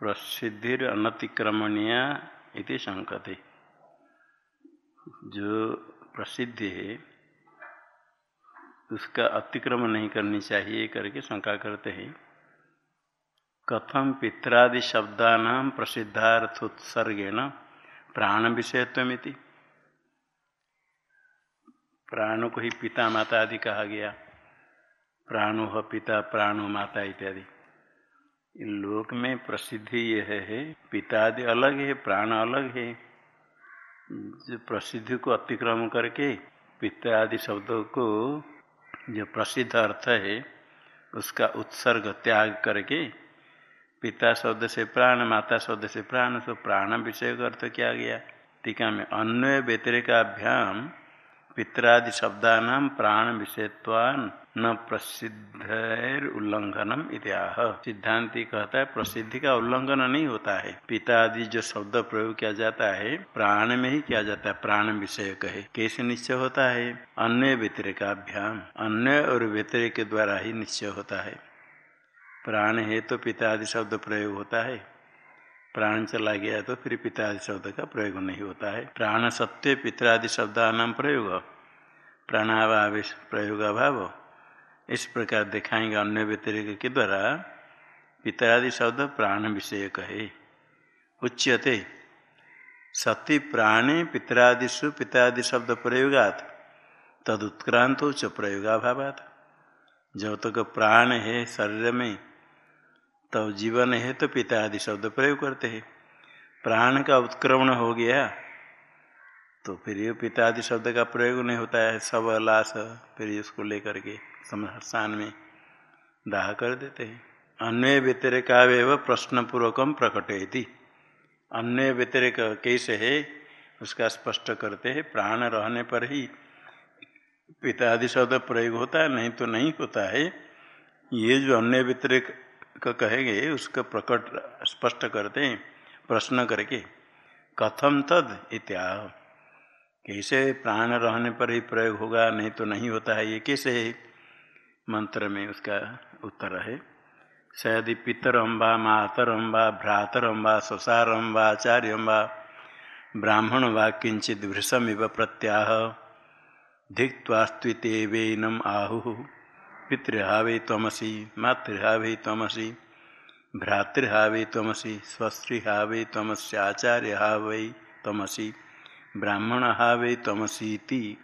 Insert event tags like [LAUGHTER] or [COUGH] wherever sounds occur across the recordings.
प्रसिद्धिर अनतिक्रमणीय इति संकते जो प्रसिद्धि है, उसका अतिक्रमण नहीं करनी चाहिए करके शंका करते हैं। कथम पित्रादि शब्दान प्रसिद्धार्थोत्सर्गेण प्राण विषयत्वमिति प्राण को ही पिता माता आदि कहा गया। प्राणो पिता, प्राणो माता इत्यादि। लोक में प्रसिद्धि यह है पिता आदि अलग है, प्राण अलग है। जो प्रसिद्धि को अतिक्रम करके पिता आदि शब्दों को जो प्रसिद्ध अर्थ है, उसका उत्सर्ग त्याग करके पिता शब्द से प्राण, माता शब्द से प्राण सो प्राण विषय का अर्थ किया गया। टीका में अन्वय व्यतिरिकाभ्याम पित्रादि शब्दानाम प्राण विषयत्वान न प्रसिद्ध उल्लंघनम इत्याह सिद्धांति कहता है, प्रसिद्धि का उल्लंघन नहीं होता है। पिता आदि जो शब्द प्रयोग किया जाता है, प्राण में ही किया जाता है, प्राण विषय कहे कैसे निश्चय होता है? अन्य व्यतिरिकाभ्याम, अन्य और व्यतिरिक के द्वारा ही निश्चय होता है। प्राण है तो पिता आदि शब्द प्रयोग होता है। प्राण चला गया तो फिर पिता आदि शब्द का प्रयोग नहीं होता है। प्राण सत्य पितादि शब्द नाम प्रयोग। प्राणाभाव प्रयोग अभाव। इस प्रकार दिखाएँगे अन्य व्यतिरिक के द्वारा, पितरादि शब्द प्राण विषय कहे उच्यते सती प्राणे पितरादिशु पितादि शब्द प्रयोगात, तदुत्क्रांत च प्रयोगाभावात। जब तक तो प्राण है शरीर में तब तो जीवन है तो पिता आदि शब्द प्रयोग करते हैं। प्राण का उत्क्रमण हो गया तो फिर ये पिता आदि शब्द का प्रयोग नहीं होता है सब लाश, फिर इसको लेकर के। समसान में दाह कर देते हैं। अन्य व्यतिरिकाव प्रश्न पूर्वकम प्रकटयति। अन्य व्यतिरिक कैसे है, उसका स्पष्ट करते हैं। प्राण रहने पर ही पिता आदि शब्द प्रयोग होता है, नहीं तो नहीं होता है। ये जो अन्य व्यतिरिक का कहेंगे, उसका प्रकट स्पष्ट करते हैं प्रश्न करके। कथम तद इत्याह? कैसे प्राण रहने पर ही प्रयोग होगा, नहीं तो नहीं होता है। ये कैसे है? मंत्र में उसका उत्तर है। शायद पितर अम्बा मातर अम्बा भ्रातर आचार्य अम्बा ब्राह्मण वा किंचित वृषम इव प्रत्याह धिक्वास्त्वितेवेनम आहु। पितृहावे तमसी मातृहावे तमसी भ्रातृहावे तमसी स्वस्त्रीहावे तमस्याचार्य हावै तमसी ब्राह्मण हावे तमसीति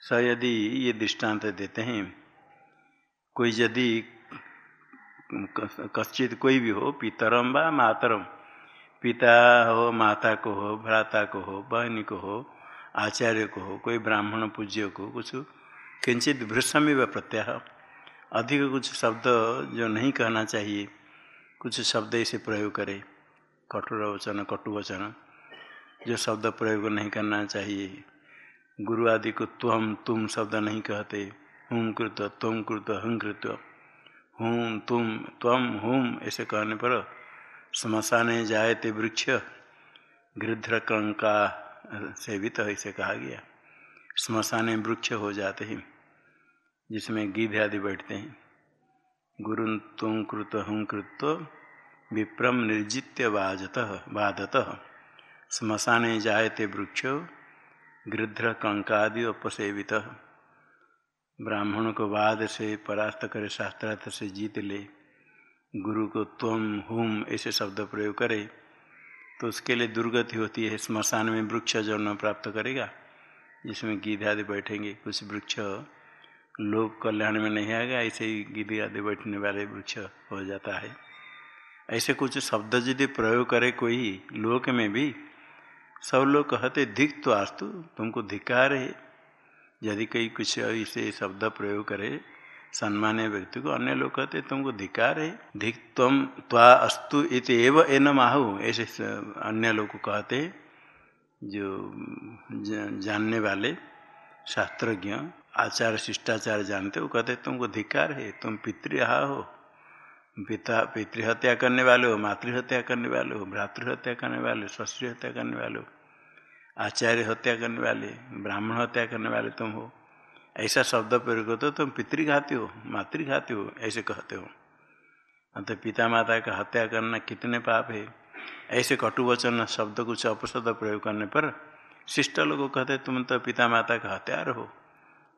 स यदि ये दृष्टांत देते हैं कोई यदि कश्चित कोई भी हो, पितरम व मातरम। पिता हो, माता को हो, भ्राता को हो, बहनी को हो, आचार्य को हो, कोई ब्राह्मण पूज्य को, कुछ किंचित भृषमी व प्रत्याह। अधिक कुछ शब्द जो नहीं कहना चाहिए, कुछ शब्द ऐसे प्रयोग करे। कठोर वचन, कटु वचन, जो शब्द प्रयोग नहीं करना चाहिए। गुरु आदि को तुम तुम शब्द नहीं कहते। हुम कृत, तुम कृत, हं कृत, हूँ तुम तम हुम ऐसे कहने पर स्मशान जायते वृक्ष गृध्र कंका सेवित ऐसे कहा गया। स्मशान वृक्ष हो जाते हैं जिसमें गीध आदि बैठते हैं। गुरु तुम कृत, हूँ कृत, विप्रम निर्जित्य बाजत, बाधत। स्मशाने जायते वृक्ष गृध्र कंकादि उपसेवित। ब्राह्मण को बाद से, परास्त करे, शास्त्रार्थ से जीत ले। गुरु को तुम, हुम, ऐसे शब्द प्रयोग करे तो उसके लिए दुर्गति होती है। स्मशान में वृक्ष जो न प्राप्त करेगा, जिसमें गीध आदि बैठेंगे। कुछ वृक्ष लोक कल्याण में नहीं आएगा, ऐसे ही गीधी आदि बैठने वाले वृक्ष हो जाता है। ऐसे कुछ शब्द यदि प्रयोग करे कोई लोक में भी, सब लोग कहते धिक तो आस्तु, तुमको धिकार है। यदि कहीं कुछ ऐसे शब्द प्रयोग करे सम्मान्य व्यक्ति को अन्य लोग कहते तुमको धिकार है? धिक तम त्वा अस्तु इत एव एन आहु ऐसे अन्य लोग कहते जो जानने वाले शास्त्रज्ञ आचार शिष्टाचार जानते वो कहते तुमको धिकार है, तुम पितृहा हो। पिता, पितृहत्या करने वाले हो, मातृहत्या करने वाले हो, भ्रातृहत्या करने वाले हो हत्या करने वाले हो। आचार्य हत्या करने वाले, ब्राह्मण हत्या करने वाले तुम हो। ऐसा शब्द प्रयोग हो तो तुम पितृघाती हो मातृघाती हो, ऐसे कहते हो। अतः पिता माता का हत्या करना कितने पाप है। ऐसे कटु वचन शब्द कुछ अपशब्द प्रयोग करने पर शिष्ट लोग कहते तुम तो पिता माता का हत्यार हो।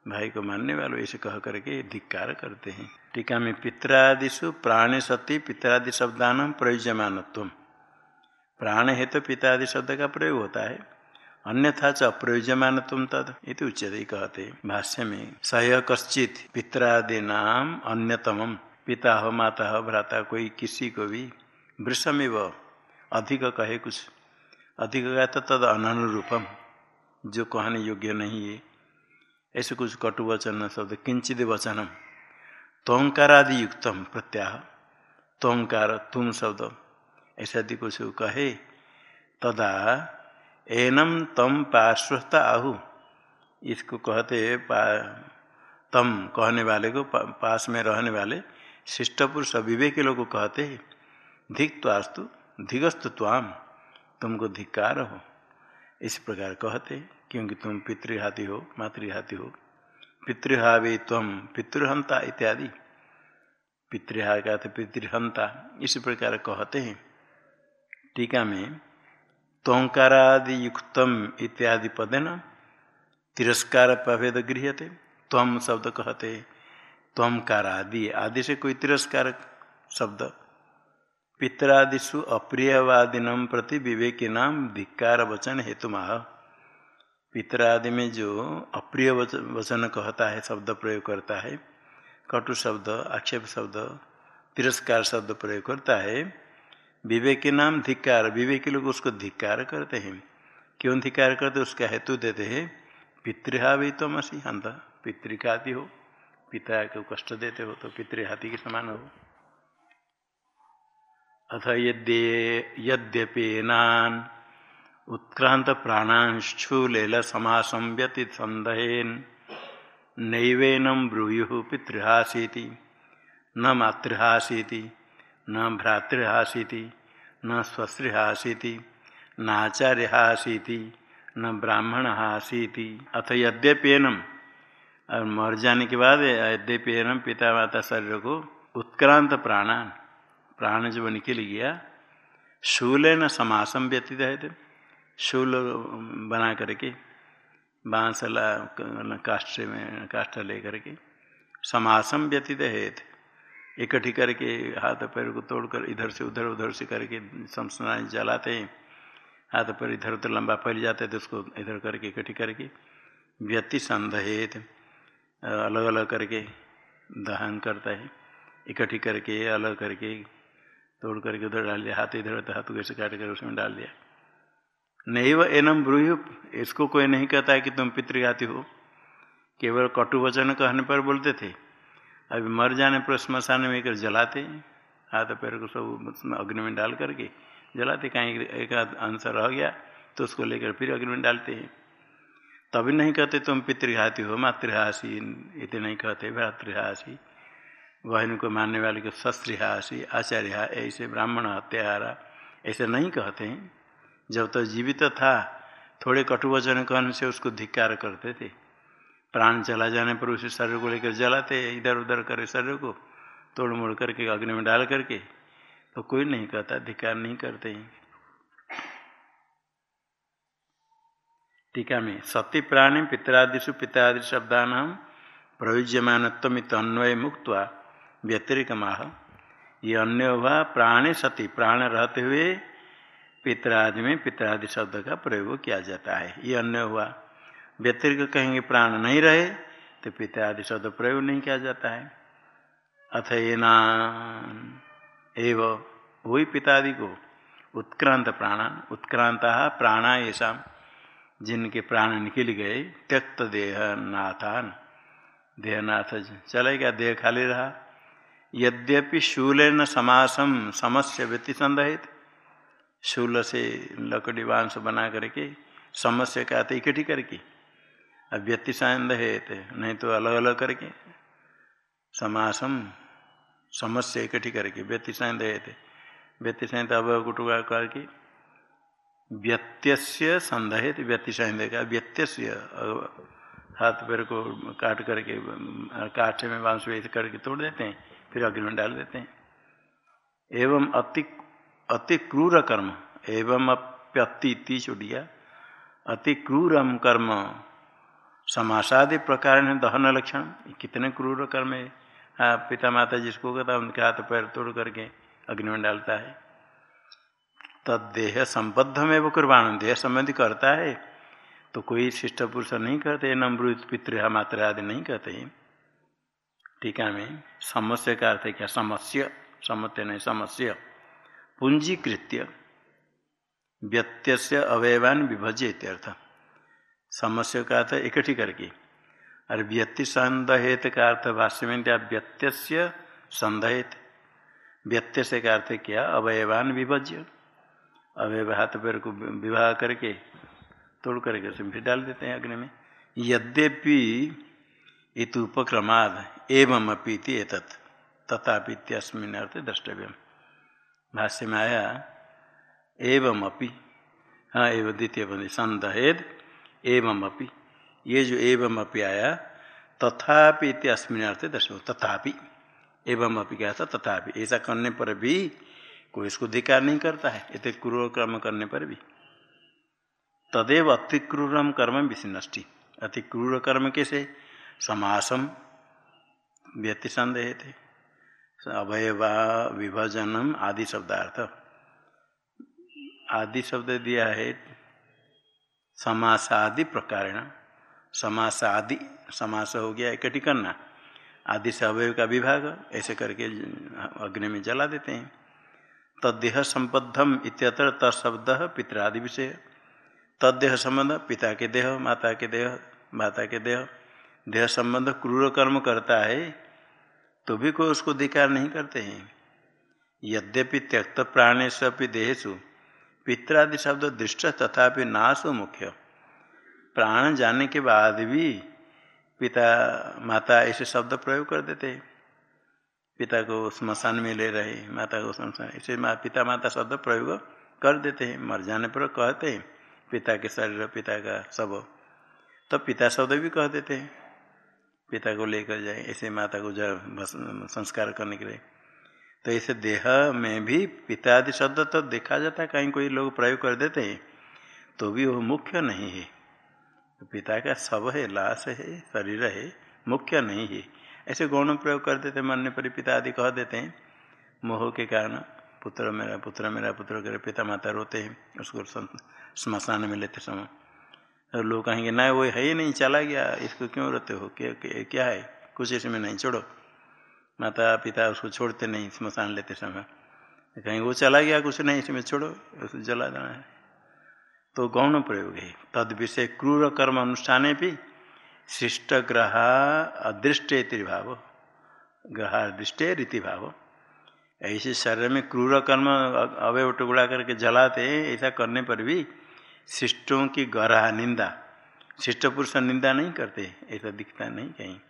भाई को मानने वालों ऐसे कह करके धिक्कार करते हैं। टीका में पितरादिशु प्राण सती पितरादि शब्दान प्रयुजमान प्राण है तो पितादि शब्द का प्रयोग होता है। अन्यथा च अप्रयुजमान तुम तद इति उच्यते कहते। भाष्य में सह कश्चित पितरादि नाम अन्यतम पिता हो माता हो भ्राता, कोई किसी को भी वृषमेव अधिक कहे कुछ। अधिक कहे तो तद अनुरूपम जो कहने योग्य नहीं है। ऐसे कुछ कटु वचन शब्द, किंचित वचनम। तोंकारादि युक्तम प्रत्याह। तोंकार तुम शब्द। ऐसा यदि कुछ कहे। तदा एनम तम पार्श्वता आहु। इसको कहते तम कहने वाले को पास में रहने वाले शिष्ट पुरुष अविवेक लोग कहते हैं धिक त्वास्तु धिगस्तु त्वाम, तुमको धिक्कार हो। इस प्रकार कहते क्योंकि तुम पितृहाति हो, मातृहाति हो। पितृहावे तम पितृहंता इत्यादि। पितृहा का तो पितृहंता, इस प्रकार कहते हैं। टीका में तोंकारादि युक्तम इत्यादि पदे न तिरस्कार प्रभेद गृहते तम शब्द कहते कार आदि आदि से कोई तिरस्कार शब्द। पितरादिशु अप्रियवादिनम प्रति विवेकी नाम धिक्कार वचन हेतु माह पितरादि में जो अप्रिय वचन कहता है, शब्द प्रयोग करता है, कटु शब्द, आक्षेप शब्द, तिरस्कार शब्द प्रयोग करता है विवेक नाम धिक्कार, विवेकी लोग उसको धिक्कार करते हैं। क्यों धिक्कार करते उसका हेतु देते हैं, पितृहावी तो मसी अंत पितृकाति हो, पिता को कष्ट देते हो तो पितृहाथी के समान हो। अथ यद्य यद्यपेनान उत्क्रांत प्राणांशूलेल समासं व्यतीत संदेहन, नैवेनम ब्रूयु पितृहासी न मातृहासी न भ्रातृहासी न स्वश्रीहासी नाचार्यहासी न ब्राह्मण हासीति अथ यद्यपेनम और मर जाने के बाद यद्यपेनम पिता माता शरीर को उत्क्रांत प्राणा प्राण जब निकल गया। शूल न समासम व्यतीत है शूल बना करके बाँस काष्ठ में, काष्ठ लेकर के समासम व्यतीत है इकट्ठी करके, हाथ पैर को तोड़कर इधर से उधर उधर से करके शमशान जलाते हैं। हाथ पैर इधर उधर लंबा फैल जाते तो उसको इधर करके इकट्ठी करके व्यक्ति संदेहित अलग अलग करके दहन करता है। इकट्ठी करके, अलग करके तोड़ करके उधर डाल दिया, हाथ इधर, हाथ कैसे काट कर उसमें डाल दिया। नहीं वह एनम ब्रूह, इसको कोई नहीं कहता है कि तुम पितृघाती हो। केवल कटु वचन कहने पर बोलते थे। अभी मर जाने पर स्मशान में कर जलाते हाथ पैर को सब अग्नि में डाल करके जलाते। कहीं एक अंश रह गया तो उसको लेकर फिर अग्नि में डालते हैं। तभी नहीं कहते तुम पितृहासी हो, मातृहासी, इतने नहीं कहते, भ्रातृहासी। बहन को मानने वाले को शस्त्रिहासी आचार्य ऐसे ब्राह्मण हत्यारा, ऐसे नहीं कहते हैं। जब तक तो जीवित था, थोड़े कटुवचन कहने से उसको धिक्कार करते थे। प्राण चला जाने पर उसे शरीर को लेकर जलाते इधर उधर करे शरीर को तोड़ मोड़ करके, अग्नि में डाल करके। तो कोई नहीं कहता अधिकार नहीं करते टीका में, सती प्राणी पितरादिशु पितादि शब्दान प्रयुज्यमान अन्वय मुक्त व्यतिरिक माह ये अन्य हुआ प्राणी सती, प्राण रहते हुए पितरादि में पितरादि शब्द का प्रयोग किया जाता है। ये अन्य हुआ व्यतिरिक्त कहेंगे प्राण नहीं रहे तो पिता आदि शब्द प्रयोग नहीं किया जाता है। अथ एना एव, वही पितादि को उत्क्रांत प्राणान, उत्क्रांत प्राणा ऐसा जिनके प्राण निकल गए, त्यक्त देह नाथान देहनाथ चले गया, देह खाली रहा। यद्यपि शूल न समासम समस्य व्यक्ति संदेहित शूल से लकड़ी बाँस बना करके समस्या का इकट्ठी करके अब व्यतिसांद है नहीं तो अलग अलग करके, समासम, समस्या इकट्ठी करके व्यक्ति व्यतिसांद है व्यतिसांद अवय कुटुका करके व्यत्यस्य संदेहित व्यतिसांद का व्यत्यस्य हाथ पैर को काट करके, काठे में बाँस वेद करके तोड़ देते हैं, फिर अग्नि में डाल देते हैं। एवं अति अति क्रूर कर्म, एवं अप्यति छुटिया, अति क्रूरम कर्म समासादि प्रकार है, दहन लक्षण कितने क्रूर कर्म है। हाँ पिता माता जिसको कहता है, उनके हाथ पैर तोड़ करके अग्नि में डालता है। तदेह संबद्ध में वो कुर्बान देह संबंधी करता है तो कोई शिष्ट पुरुष नहीं करते नमृत पितृ मात्र आदि नहीं कहते टीका में समस्या का अर्थ क्या? समस्या समस्या नहीं, समस्या। पूंजीकृत्य व्यत्य अवयवान विभज्य इत्यर्थ समस्या का अर्थ इकट्ठी करके। और व्यक्ति संदहेत का अर्थ भाष्य में दिया व्यत्य संदहेत। व्यत्य से का अर्थ क्या, अवयवान विभज्य। अवयव हाथ पैर को विवाह करके, तोड़ करके उसमें फिर डाल देते हैं अग्नि में। यद्यपि इत उपक्रमाद एवं अपीति एतत्, तथापि इत्यस्मिन अर्थ द्रष्टव्य भाष्य में आया एवं अपि हाँ एवं द्वितीय बंदी संदहेद एवं अपि, ये जो एवं अपि आया, तथापि इत्यस्मिन अर्थ दर्शो तथापि, एवं अपि क्या था? तथापि। ऐसा करने पर भी कोई इसको धिकार नहीं करता है। इतने क्रूर कर्म करने पर भी। तदेव अति क्रूरम कर्म विशिनष्टि अति क्रूर कर्म कैसे? समासम व्यक्ति संदेह थे अवयवा, विभजनम आदि शब्दार्थ। आदि शब्द दिया है समासादि प्रकार समास आदि समास हो गया, इकट्ठी करना। आदि से अवयव का विभाग, ऐसे करके अग्नि में जला देते हैं। तदेह संबद्धम इत्यत्र तत्शब्द पितरादि विषय। तदेह संबंध, पिता के देह, माता के देह, माता के देह। देह संबंध क्रूर कर्म करता है तो भी कोई उसको धिकार नहीं करते हैं। यद्यपि त्यक्त प्राणेश देहेशु पित्रादि शब्द दृष्ट तथापि नाशो मुख्य। प्राण जाने के बाद भी पिता माता ऐसे शब्द प्रयोग कर देते पिता को स्मशान में ले रहे माता को स्मशान ऐसे मा, पिता माता शब्द प्रयोग कर देते हैं मर जाने पर कहते हैं पिता के शरीर पिता का सब तो पिता शब्द भी कह देते हैं। पिता को लेकर जाए ऐसे माता को जब संस्कार करने के लिए। तो ऐसे देह में भी पिता आदि शब्द तो देखा जाता है, कहीं कोई लोग प्रयोग कर देते हैं तो भी वो मुख्य नहीं है। पिता का सब है, लाश है, शरीर है, मुख्य नहीं है। ऐसे गौण प्रयोग कर देते मरने पर पिता आदि कह देते हैं। मोह के कारण पुत्र मेरा पुत्र मेरा, पुत्र करे पिता माता रोते हैं, उसको स्मशान में लेते समय। तो लोग कहेंगे, ना, वो है ही नहीं, चला गया, इसको क्यों रोते हो? क्या क्या है? कुछ इसमें नहीं, छोड़ो। माता पिता उसको छोड़ते नहीं स्मशान लेते समय। कहीं वो चला गया, कुछ नहीं, इसमें छोड़ो उसको जला देना है। तो गौण प्रयोग है। तद विषय क्रूर कर्म अनुष्ठान भी शिष्ट ग्रह अदृष्ट त्रिभाव। ग्रह दृष्ट रीति भाव। ऐसे शरीर में क्रूर कर्म अवय टुकड़ा करके जलाते ऐसा करने पर भी शिष्टों की गरह निंदा, शिष्ट पुरुष निंदा नहीं करते, ऐसा दिखता नहीं कहीं।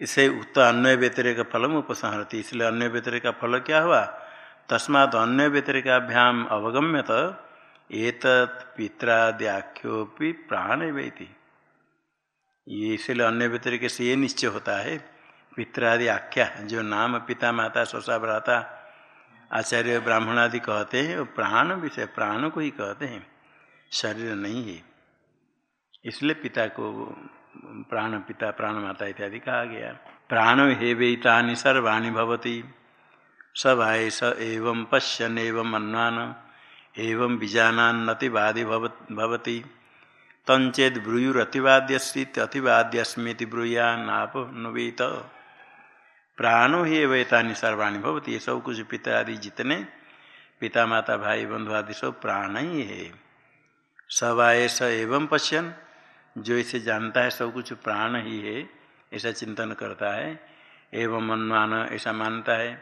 इसे उक्त अन्य व्यतिरिक फलम उपसंहरती। इसलिए अन्य व्यतिरिक का फल क्या हुआ? तस्मात अन्य व्यतिरिकाभ्याम अवगम्यत। एक पित्राद्याख्योपि प्राण वेति ये इसलिए अन्य व्यतिरिक से ये निश्चय होता है। पित्रादि आख्या, जो नाम पिता, माता स्वसा भ्राता, आचार्य ब्राह्मण आदि कहते हैं, वो प्राण विषय, प्राण को ही कहते हैं। शरीर नहीं है। इसलिए पिता को प्राण पिता, प्राण माता इत्यादि कहा गया। प्राण हे वेता सर्वाणी भवती। सब आय स एवं पश्यन एवं अन्वान एवं बीजानान्नतिवादी भवती तंचेद ब्रूयुरतिवाद्यस्थित अतिवाद्यस्मृति नुवीत। प्राणो ही वेता सर्वाणी भवती, ये सब कुछ पिता आदि जितने पिता, माता, भाई, बंधु आदि सब प्राण ही है। सब आय स एवं पश्यन जो इसे जानता है, सब कुछ प्राण ही है, ऐसा चिंतन करता है। एवं मनमान ऐसा मानता है,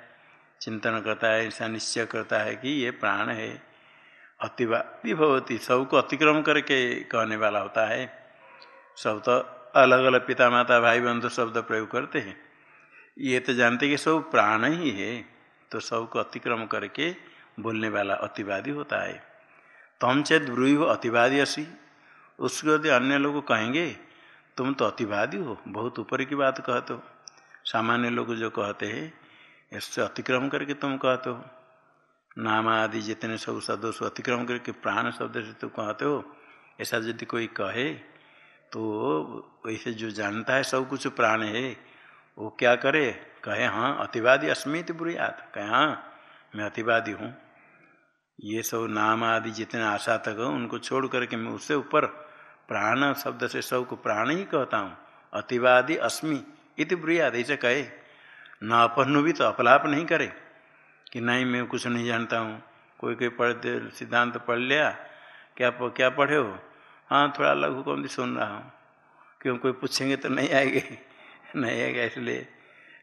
चिंतन करता है, ऐसा निश्चय करता है कि ये प्राण है। अतिवादी भवती सबको अतिक्रम करके कहने वाला होता है। सब तो अलग अलग पिता माता भाई बंधु शब्द प्रयोग करते हैं। ये तो जानते कि सब प्राण ही है तो सबको अतिक्रम करके बोलने वाला अतिवादी होता है। तम चेत ब्रूह अतिवादी असी उसको यदि अन्य लोग कहेंगे, तुम तो अतिवादी हो, बहुत ऊपर की बात कहते हो। सामान्य लोग जो कहते हैं, इससे अतिक्रम करके तुम कहते हो। नाम आदि जितने सब शब्दों से अतिक्रम करके प्राण शब्द से तुम कहते हो, ऐसा यदि कोई कहे तो वैसे जो जानता है सब कुछ प्राण है, वो क्या करे? कहे हाँ अतिवादी अस्मित बुरी आत कहे हाँ मैं अतिवादी हूँ। ये सब नाम आदि जितने आशा तक उनको छोड़ करके मैं उससे ऊपर प्राण शब्द से सबको प्राण ही कहता हूँ। अतिवादी अस्मि इति ब्रियाद ऐसे कहे। न अपनु भी तो अपलाप नहीं करे। कि नहीं, मैं कुछ नहीं जानता हूँ। कोई कोई पढ़ते सिद्धांत पढ़ लिया, क्या क्या पढ़े हो? हाँ थोड़ा लघु कौन सुन रहा हूँ। क्यों, कोई पूछेंगे तो नहीं आएँगे। [LAUGHS] नहीं आएगा इसलिए।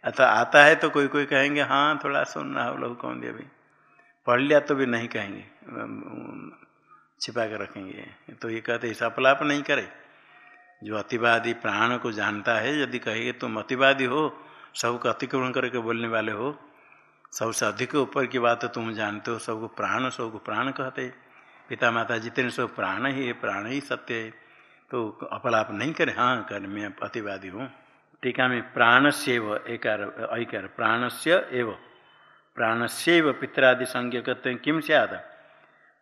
अतः आता है तो कोई कोई कहेंगे हाँ थोड़ा सुन रहा हो लघु कौन अभी। पढ़ लिया तो भी नहीं कहेंगे। छिपा कर रखेंगे। तो ये कहते ऐसा अपलाप नहीं करे। जो अतिवादी प्राण को जानता है, यदि कहेंगे, तुम अतिवादी हो, सबको अतिक्रमण करके बोलने वाले हो, सबसे अधिक ऊपर की बात तुम जानते हो, सबको प्राण सबको प्राण कहते पिता माता जितने सब प्राण ही है, प्राण ही सत्य है। तो अपलाप नहीं करे। हाँ कर, मैं अतिवादी हूँ। टीका में प्राण से एक ऐकार प्राण से एव। प्राण से पितरादि संज्ञ कहते हैं, किम से आधा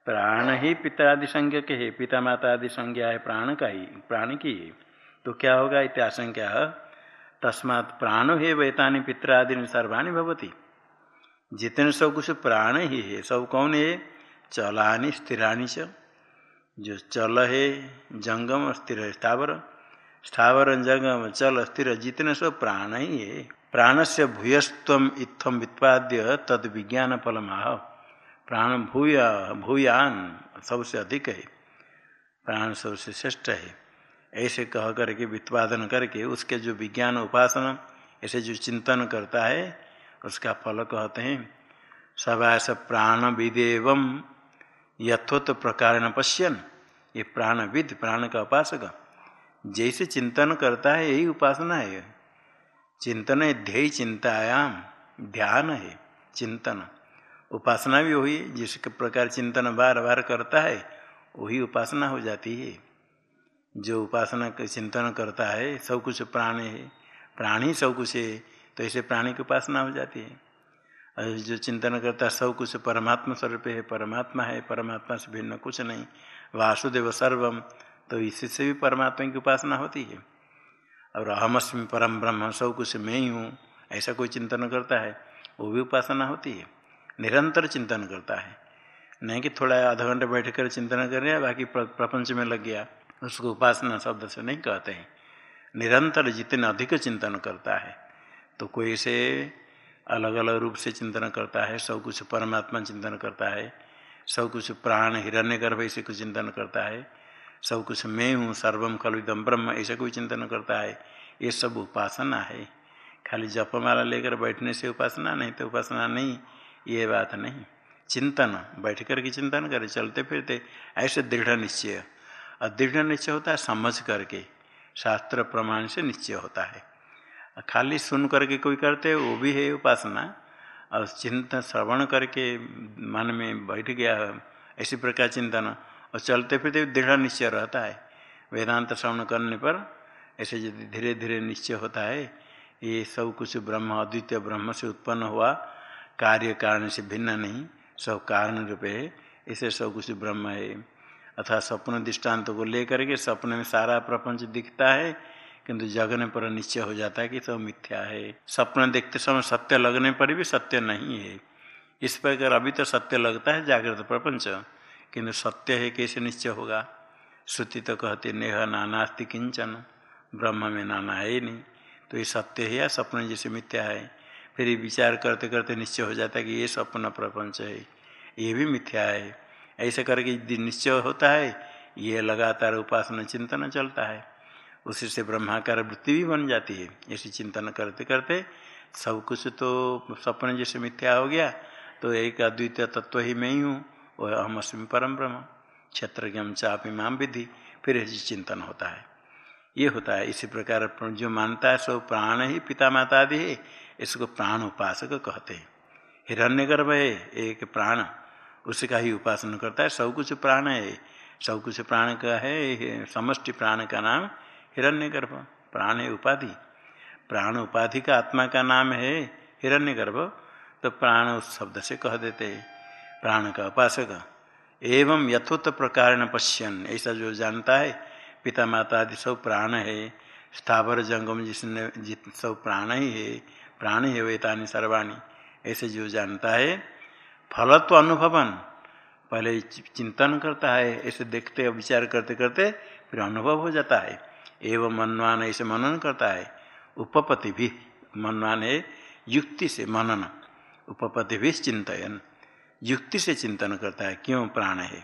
प्राण ही पितरादि संज्ञ के है पिता माता आदि संज्ञा है प्राण का ही प्राण की है तो क्या होगा इत्याशंका तस्मात् प्राण है वेतानी पितरादि सर्वाणी भवती। जितने सब कुछ प्राण ही है, सब कौन है? चलानी स्थिरानी च। जो चल है, जंगम स्थिर स्थावर। स्थावर, जंगम, चल, स्थिर, जितने सब प्राण ही है। प्राण से भूयस्तम इत्थम वित्पाद्य तद विज्ञान फलमाह प्राण भूय, भूयान सबसे अधिक है, प्राण सबसे श्रेष्ठ है। ऐसे कह करके वित्पादन करके, उसके जो विज्ञान उपासना, ऐसे जो चिंतन करता है, उसका फल कहते हैं, सवास प्राण विदेवम यथोत प्रकार न पश्यन। ये प्राणविद, प्राण का उपासक। जैसे चिंतन करता है, यही उपासना है। चिंतन है ध्यय चिंतायाम, ध्यान है, चिंतन। उपासना भी वही जिस प्रकार चिंतन बार बार करता है, वही उपासना हो जाती है। जो उपासना का, चिंतन करता है, सब कुछ प्राण है, प्राण ही सब कुछ है तो ऐसे प्राणी की उपासना हो जाती है। और जो चिंतन करता है, सब कुछ परमात्मा स्वरूप है, परमात्मा है, परमात्मा से भिन्न कुछ नहीं, वासुदेव सर्वम तो इसी से भी परमात्मा की उपासना होती है। और अहमअस्मी परम ब्रह्म, सब कुछ मैं ही हूँ, ऐसा कोई चिंतन करता है, वो भी उपासना होती है। निरंतर चिंतन करता है। नहीं कि थोड़ा आधा घंटे बैठ कर चिंतन कर रहे बाकी प्रपंच में लग गया, उसको उपासना शब्द से नहीं कहते हैं। निरंतर जितने अधिक चिंतन करता है तो कोई से अलग अलग रूप से चिंतन करता है, सब कुछ परमात्मा चिंतन करता है, सब कुछ प्राण हिरण्य गर्भ ऐसे कुछ चिंतन करता है, सब कुछ मैं हूँ, सर्वम खलुदम ब्रह्म ऐसे कोई चिंतन करता है, ये सब उपासना है। खाली जपमाला लेकर बैठने से उपासना नहीं तो उपासना नहीं। ये बात नहीं। चिंतन बैठ कर के चिंतन करे, चलते फिरते, ऐसे दृढ़ निश्चय। और दृढ़ निश्चय होता है समझ करके, शास्त्र प्रमाण से निश्चय होता है। खाली सुन करके कोई करते, वो भी है उपासना। और चिंतन श्रवण करके मन में बैठ गया, ऐसी प्रकार चिंतन। और चलते फिरते दृढ़ निश्चय रहता है। वेदांत श्रवण करने पर ऐसे यदि धीरे धीरे निश्चय होता है, ये सब कुछ ब्रह्म, अद्वितीय ब्रह्म से उत्पन्न हुआ। कार्य कारण से भिन्न नहीं, सब कारण रूप है इसे सब कुछ ब्रह्म है। अथवा स्वप्न दृष्टांत को लेकर के सपने में सारा प्रपंच दिखता है, किंतु जगने पर निश्चय हो जाता है कि सब मिथ्या है। सपन देखते समय सत्य लगने पर भी सत्य नहीं है। इस प्रकार अभी तो सत्य लगता है, जागृत प्रपंच। किंतु सत्य है, कैसे निश्चय होगा? श्रुति तो कहते, नेह नानास्ति किंचन, ब्रह्म में नाना है ही नहीं। तो ये सत्य है या सपने जैसे मिथ्या है? फिर विचार करते करते निश्चय हो जाता है कि ये सपना प्रपंच है, ये भी मिथ्या है। ऐसे करके निश्चय होता है, ये लगातार उपासना चिंतन चलता है। उसी से ब्रह्माकार वृत्ति भी बन जाती है। ऐसी चिंतन करते करते सब कुछ तो सपने जैसे मिथ्या हो गया तो एक अद्वितीय तत्व ही मैं ही हूँ, वह अहम अस्मी परम ब्रह्म। क्षेत्र के हम चापी माम विधि, फिर ऐसी चिंतन होता है। ये होता है। इसी प्रकार जो मानता है सब प्राण ही पिता माता आदि है। इसको प्राण उपासक कहते हैं। हिरण्य गर्भ है, एक प्राण। उसका ही उपासना करता है। सब कुछ प्राण है। सब कुछ प्राण का है। समष्टि प्राण का नाम हिरण्य गर्भ प्राण है उपाधि। प्राण उपाधि का आत्मा का नाम है हिरण्य गर्भ तो प्राण उस शब्द से कह देते प्राण का उपासक। एवं यथोत प्रकार पश्यन। ऐसा जो जानता है पिता माता आदि सब प्राण है। स्थावर जंगम जिसने जित सब प्राण ही है प्राण ही वेतानी सर्वाणी। ऐसे जो जानता है, फलत्व अनुभवन, पहले चिंतन करता है, ऐसे देखते विचार करते करते फिर अनुभव हो जाता है। एवं मनवान ऐसे मनन करता है। उपपति भी मनवान है, युक्ति से मनन। उपपति भी चिंतन युक्ति से चिंतन करता है, क्यों प्राण है?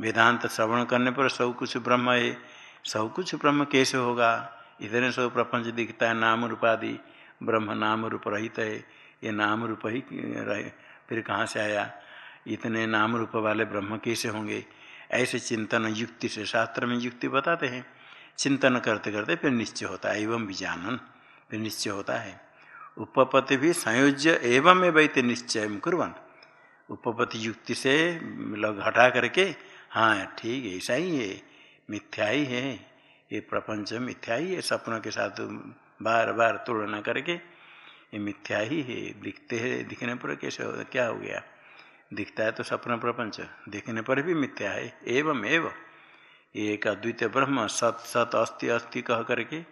वेदांत श्रवण करने पर सब कुछ ब्रह्म है। सब कुछ ब्रह्म कैसे होगा? इतने सब प्रपंच दिखता है, नाम रूपादि। ब्रह्म नाम रूप रहित है, ये नाम रूप ही रहे, फिर कहाँ से आया? इतने नाम रूप वाले ब्रह्म कैसे होंगे? ऐसे चिंतन युक्ति से शास्त्र में युक्ति बताते हैं। चिंतन करते करते फिर निश्चय होता है, एवं विजानन, फिर निश्चय होता है। उपपति भी संयोज्य एवं एवं निश्चय कुरन उपपति युक्ति से लग हटा करके हाँ ठीक है, ऐसा ही है मिथ्या ही है ये प्रपंच मिथ्या ही है, सपनों के साथ बार बार तुलना करके, ये मिथ्या ही है, दिखते है, दिखने पर कैसे हो, क्या हो गया? दिखता है तो सपन प्रपंच, दिखने पर भी मिथ्या है। एवं एवं। एक अद्वितीय ब्रह्म सत सत, अस्थि अस्थि कह करके,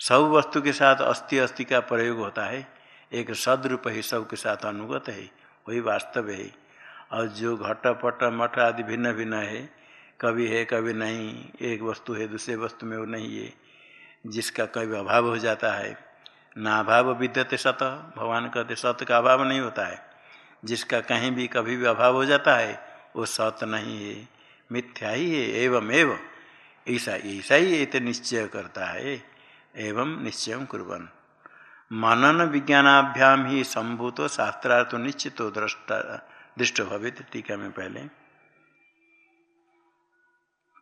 सब वस्तु के साथ अस्थि अस्थि का प्रयोग होता है। एक सदरूप ही सब के साथ अनुगत है, वही वास्तव है। और जो घट, पट, मठ आदि भिन्न भिन्न है, कभी है, कभी नहीं, एक वस्तु है, दूसरे वस्तु में वो नहीं है। जिसका कभी अभाव हो जाता है। ना अभाव विद्यते सत, भगवान कहते सत का अभाव नहीं होता है। जिसका कहीं भी कभी भी अभाव हो जाता है, वो सत नहीं है, मिथ्या ही है, एवं एवं। ऐसा ऐसा ही तो निश्चय करता है, एवं निश्चय कुरन मनन विज्ञानाभ्याम ही संभूत शास्त्रार्थ निश्चित दृष्टा, दृष्ट भवित, टीका में पहले।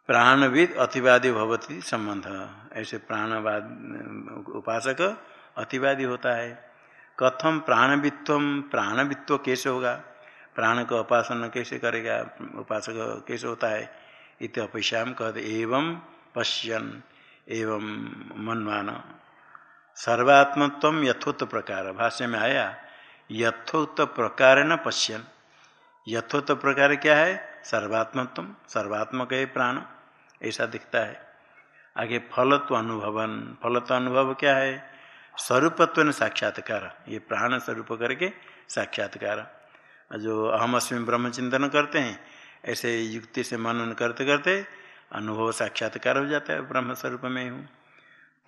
प्राणविद अतिवादी भवती संबंध। ऐसे प्राणवाद, उपासक अतिवादी होता है। कथम प्राणवित्व प्राणवित्व कैसे होगा? प्राण का उपासना कैसे करेगा? उपासक कैसे होता है? इत अपेक्षा कहते, एवं पश्यन, एवं मनवान। सर्वात्मत्व यथोत्त प्रकार। भाष्य में आया यथोत्त प्रकार न पश्यन। यथोत्त प्रकार क्या है? सर्वात्मत्व, सर्वात्मक है प्राण। ऐसा दिखता है। आगे फलत्व अनुभवन फलत्व अनुभव क्या है? स्वरूपत्व साक्षात्कार। ये प्राण स्वरूप करके साक्षात्कार। जो अहम अस्मी ब्रह्म चिंतन करते हैं, ऐसे युक्ति से मनन करते करते अनुभव साक्षात्कार हो जाता है, ब्रह्म स्वरूप में हूँ।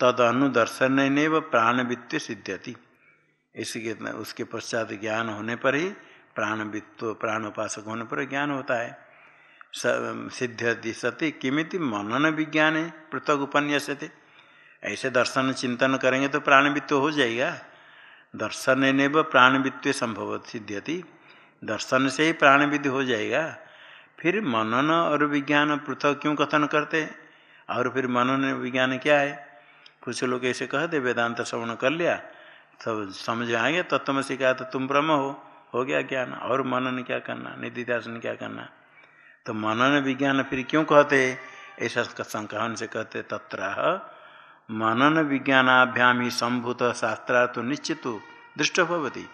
तद अनुदर्शन व प्राणवित्व सिद्ध्यति इसके उसके पश्चात ज्ञान होने पर ही प्राणवित्व प्राण उपासक होने पर ज्ञान होता है। सिद्ध्यति सती किमित मनन विज्ञान पृथक उपन्यास थे ऐसे दर्शन चिंतन करेंगे तो प्राणवित्व हो जाएगा। दर्शन ने व प्राणवित्व संभव सिद्ध्यति। दर्शन से ही प्राणविद्य हो जाएगा। फिर मनन और विज्ञान पृथक क्यों कथन करते? और फिर मनन विज्ञान क्या है? कुछ लोग ऐसे कहते, वेदांत श्रवण कर लिया, सब समझ आएँगे तत्व से कहा तो तुम ब्रह्म हो हो गया ज्ञान, और मनन क्या करना? निधिध्यासन क्या करना? तो मनन विज्ञान फिर क्यों कहते? ऐसा संकहन से कहते, तत्र मनन विज्ञानाभ्याम ही शास्त्रा तो निश्चित, दृष्ट भवती।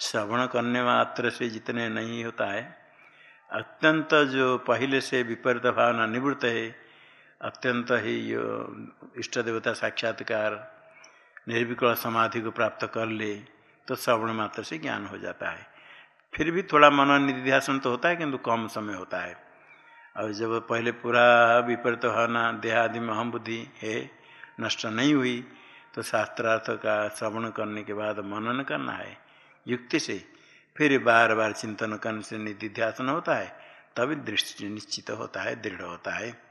श्रवण करने मात्र से जितने नहीं होता है, अत्यंत जो पहले से विपरीत भावना निवृत्त है, अत्यंत ही यो इष्ट देवता साक्षात्कार, निर्विकल समाधि को प्राप्त कर ले तो श्रवण मात्र से ज्ञान हो जाता है। फिर भी थोड़ा मन निध्यासन तो होता है, किंतु कम समय होता है। और जब पहले पूरा विपरीत होना, देहादि में अहम बुद्धि है, नष्ट नहीं हुई तो शास्त्रार्थ का श्रवण करने के बाद मनन करना है, युक्ति से। फिर बार बार चिंतन करने से निधिध्यासन होता है, तभी दृष्टि निश्चित होता है, दृढ़ होता है।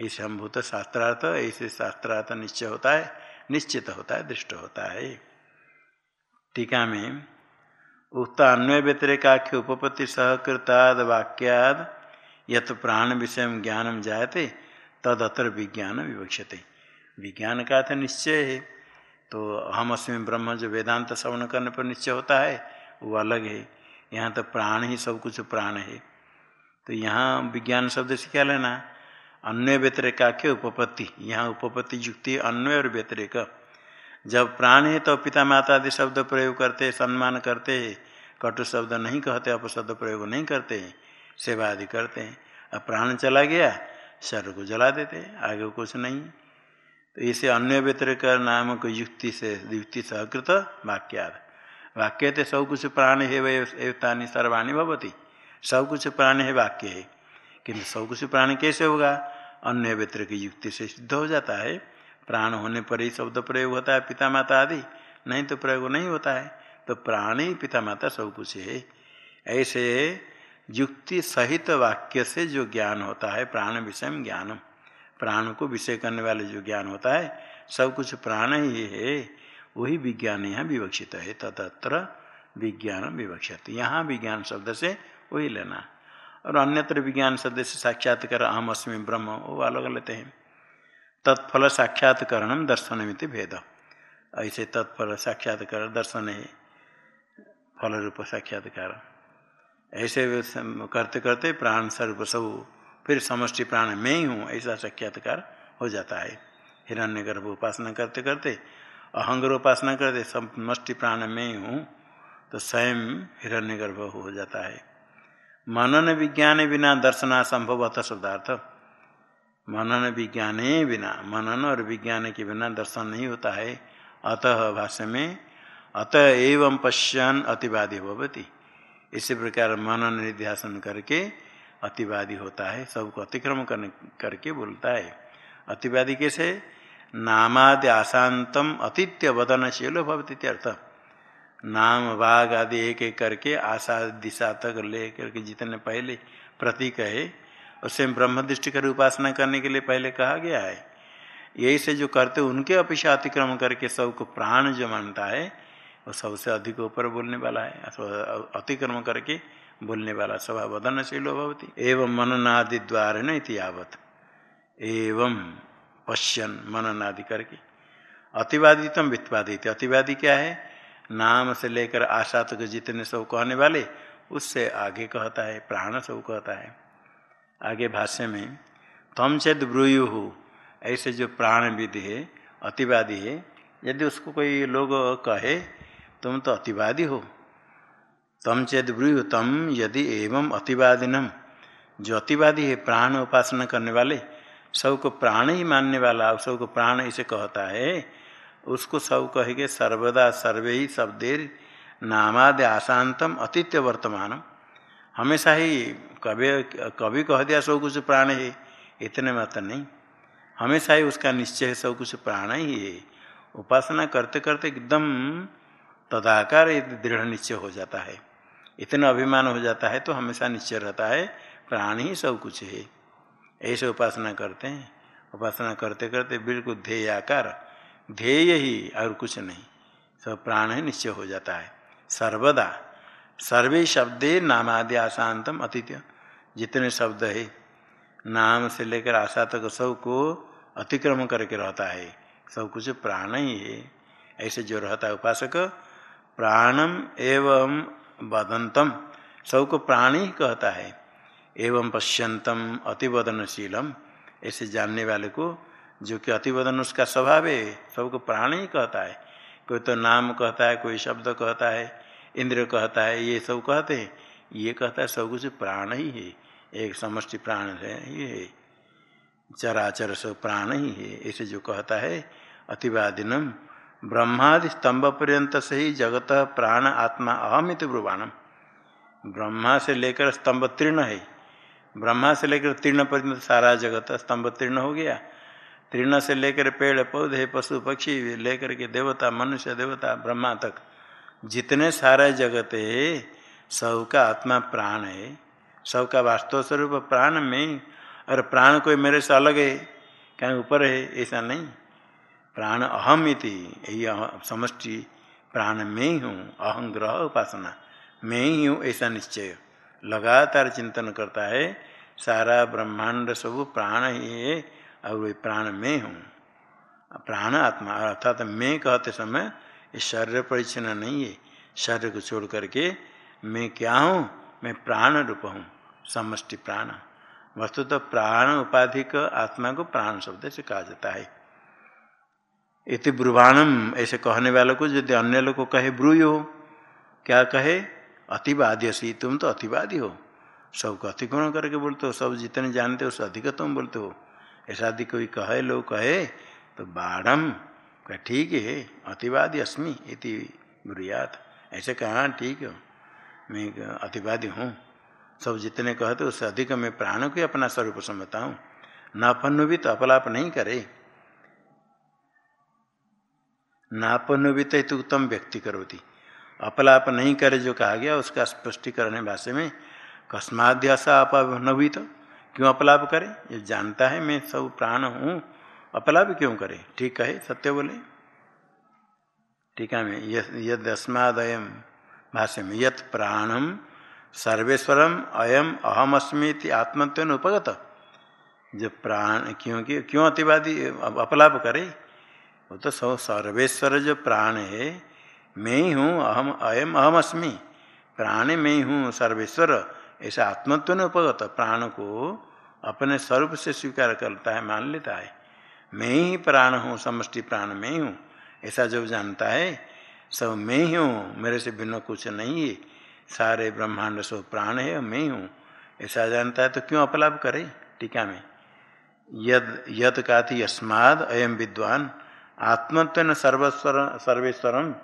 ऐसे अम्भूत शास्त्रार्थ, ऐसे शास्त्रार्थ निश्चय होता है, निश्चित होता है, दृष्ट होता है। टीका में उक्त अन्वय व्यतिरेकाख्य उपपत्ति सहकृताद वाक्याद यत प्राण विषय ज्ञानम जायते तद अत्र विज्ञान विवक्षते विज्ञान का अर्थ निश्चय है। तो हम अस्मी ब्रह्म जो वेदांत श्रवण करने पर निश्चय होता है, वो अलग है। यहाँ तो प्राण ही सब कुछ प्राण है। तो यहाँ विज्ञान शब्द से क्या लेना अन्य व्यतिरेकाख्य उपपत्ति। यहाँ उपपत्ति युक्ति अन्वय और व्यतिरेक। जब प्राण है तो पिता माता आदि शब्द प्रयोग करते, सम्मान करते हैं कटु शब्द नहीं कहते, अपशब्द प्रयोग नहीं करते। सेवा आदि करते हैं। अब प्राण चला गया शरीर को जला देते आगे कुछ नहीं। तो इसे अन्य व्यतिरिक नाम को युक्ति से युक्ति सहकृत वाक्याद। वाक्य थे सब कुछ प्राण है वही सर्वाणी भवती। सब कुछ प्राण है, वाक्य है। किंतु सब कुछ प्राण कैसे होगा? अन्य व्यतिरिक युक्ति से सिद्ध हो जाता है। प्राण होने पर ही शब्द प्रयोग होता है पिता माता आदि। नहीं तो प्रयोग नहीं होता है। तो प्राण ही पिता माता सब कुछ है। ऐसे युक्ति सहित वाक्य से जो ज्ञान होता है, प्राण विषय ज्ञानम। प्राण को विषय करने वाले जो ज्ञान होता है, सब कुछ प्राण ही है, वही विज्ञान यहाँ विवक्षित है। तत्र विज्ञान विवक्षित। यहाँ विज्ञान शब्द से वही लेना। और अन्यत्र विज्ञान शब्द से साक्षात्कार, अहम अस्मी ब्रह्म, वो अलग लेते हैं। तत्फल साक्षात्करण दर्शन मिति भेद। ऐसे तत्फल साक्षात्कार, दर्शन है फल रूप साक्षात्कार। ऐसे करते करते प्राण स्वरूप सब फिर समष्टि प्राण में ही हूँ ऐसा साक्षात्कार हो जाता है। हिरण्य गर्भ उपासना करते करते, अहंगर उपासना करते, समष्टि प्राण में ही हूँ तो स्वयं हिरण्य गर्भ हो जाता है। मनन विज्ञान बिना दर्शना संभव अतः शब्दार्थ। मनन विज्ञान बिना, मनन और विज्ञान के बिना दर्शन नहीं होता है। अतः भाष्य में, अतः एवं पश्यन अतिवादी भवती। इसी प्रकार मनन निध्यासन करके अतिवादी होता है, सबको अतिक्रम करने, करके बोलता है। अतिवादी कैसे? नामादि आशांतम अतिथ्य वदनशील भवती अर्थ। नाम बाघ आदि एक एक करके आशा, दिशा तक ले करके जितने पहले प्रतीक है, उसे ब्रह्म दृष्टि कर उपासना करने के लिए पहले कहा गया है। यही से जो करते उनके अपेक्षा अतिक्रम करके सबको प्राण जो मानता है वो सबसे अधिक ऊपर बोलने वाला है, अथवा अतिक्रम करके बोलने वाला सभा वदनशील भवती। एवं मननादि द्वार न यावत। एवं पश्यन मननादि करके। अतिवादितम वित्वादित। अतिवादी क्या है? नाम से लेकर आशा तक जितने सब कहने वाले, उससे आगे कहता है, प्राण सब कहता है। आगे भाष्य में, तम चेद ब्रूयु, ऐसे जो प्राण विधि है, अतिवादी है, यदि उसको कोई लोग कहे तुम तो अतिवादी हो। तम चेद ब्रूह तम यदि एवं अतिवादिनम। जो अतिवादी है, प्राण उपासना करने वाले, सबको प्राण ही मानने वाला और सबको प्राण इसे कहता है, उसको सब कहेंगे सर्वदा सर्वे ही शब्देर नामादि आशांतम अतिथ्य वर्तमान हमेशा ही कभी कभी कह दिया सब कुछ प्राण है, इतने मत नहीं। हमेशा ही उसका निश्चय सब कुछ प्राण ही है। उपासना करते करते एकदम तदाकार दृढ़ निश्चय हो जाता है। इतना अभिमान हो जाता है तो हमेशा निश्चय रहता है, प्राण ही सब कुछ है। ऐसे उपासना करते हैं। उपासना करते करते बिल्कुल ध्येय आकार, ध्येय ही और कुछ नहीं, सब प्राण ही निश्चय हो जाता है। सर्वदा, सर्वे शब्दे नामादि आशांतम अतिथ्य जितने शब्द है, नाम से लेकर आशा तक सबको अतिक्रम करके रहता है। सब कुछ प्राण ही है। ऐसे जो रहता है उपासक प्राणम एवं वदंतम। सबको प्राण ही कहता है। एवं पश्यंतम, अतिवदनशीलम। ऐसे जानने वाले को, जो कि अतिवदन उसका स्वभाव है, सबको प्राण ही कहता है। कोई तो नाम कहता है, कोई शब्द कहता है, इंद्र कहता है, ये सब कहते हैं। ये कहता है, सब कुछ प्राण ही है। एक समष्टि प्राण है, ये है। चराचर सब प्राण ही है। ऐसे जो कहता है, अतिवादिनम ब्रह्मादि स्तंभ पर्यंत से ही जगत, प्राण, आत्मा अहमित ब्रुवाणम। ब्रह्मा से लेकर स्तंभ तीर्ण है। ब्रह्मा से लेकर तीर्ण पर्यंत सारा जगत स्तंभ तीर्ण हो गया। तीर्ण से लेकर पेड़, पौधे, पशु, पक्षी, लेकर के देवता, मनुष्य, देवता, ब्रह्मा तक। जितने सारे जगत है, सबका आत्मा प्राण है। सबका वास्तव स्वरूप प्राण में, और प्राण कोई मेरे से अलग है, कहीं ऊपर है, ऐसा नहीं। प्राण अहम इति, यही समष्टि प्राण में ही हूँ अहम ग्रह उपासना। मैं ही हूँ, ऐसा निश्चय। लगातार चिंतन करता है, सारा ब्रह्मांड सब प्राण ही है, और वे प्राण में हूँ। प्राण आत्मा, अर्थात मैं कहते समय, ये शरीर परिचन्न नहीं है। शरीर को छोड़ करके मैं क्या हूँ? मैं प्राण रूप हूँ, समष्टि प्राण। वस्तु तो प्राण उपाधिक आत्मा को प्राण शब्द से कहा जाता है। इति ब्रुवाणम, ऐसे कहने वालों को, यदि अन्य लोग को कहे, ब्रूयो क्या कहे? अतिवादी तुम तो अतिवादी हो। सबको अतिक्रमण करके बोलते हो, सब जितने जानते हो उससे अधिक तुम बोलते हो। ऐसा यदि कोई कहे, लोग कहे तो बाढ़ कह, ठीक है, अतिवादी अस्मि, इति ब्रुयात। ऐसे कहा ठीक हो, मैं अतिवादी हूँ। सब जितने कहते उससे अधिक मैं प्राण को अपना स्वरूप समझता हूँ। न अपनु भी तो अपलाप नहीं करे। नापनु भी तो उत्तम व्यक्ति करोती। अपलाप नहीं करे जो कहा गया, उसका स्पष्टीकरण भाषा में कस्माध्यासा अपनवी तो क्यों अपलाप करे? ये जानता है, मैं सब प्राण हूँ, अपलाप क्यों करे? ठीक है सत्य बोले। टीका में यद अस्मादयम भाष्य में, यत प्राणम सर्वेश्वरम अयम अहम अस्मी आत्मत्व उपगत। जब प्राण, क्योंकि, क्यों अतिवादी अपलाप करे? वो तो सब सर्वेश्वर जो प्राण है मैं ही हूँ अहम, अयम अहम अस्मी प्राण में ही हूँ सर्वेश्वर। ऐसा आत्मत्व ने उपगत, प्राण को अपने स्वरूप से स्वीकार करता है, मान लेता है। मैं ही प्राण हूँ, समष्टि प्राण में ही। हूँ ऐसा जब जानता है सब मैं ही हूँ, मेरे से भिन्न कुछ नहीं है। सारे ब्रह्मांड सब प्राण है, मैं ही। हूँ ऐसा जानता है तो क्यों अपलाप करे टीका में? यद यद का थी अस्माद अयम विद्वान। आत्मत्व सर्वस्वर सर्वेश्वरम